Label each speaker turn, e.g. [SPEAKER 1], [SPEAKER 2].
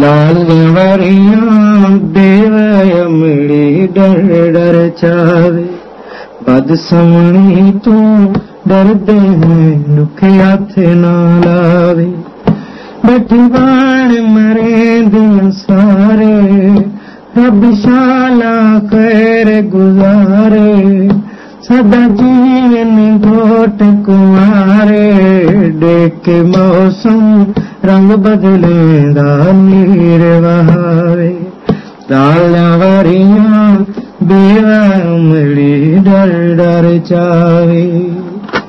[SPEAKER 1] लाल डर डर चावे बद समणी तू दुखे हथ बाण मरे दिन सारे रब शाला खैर गुजारे सदा जीवन घोट कुमारे देख मौसम रंग बदलेंदा तालियां वरियां बेवा उमड़ी डर डर चावे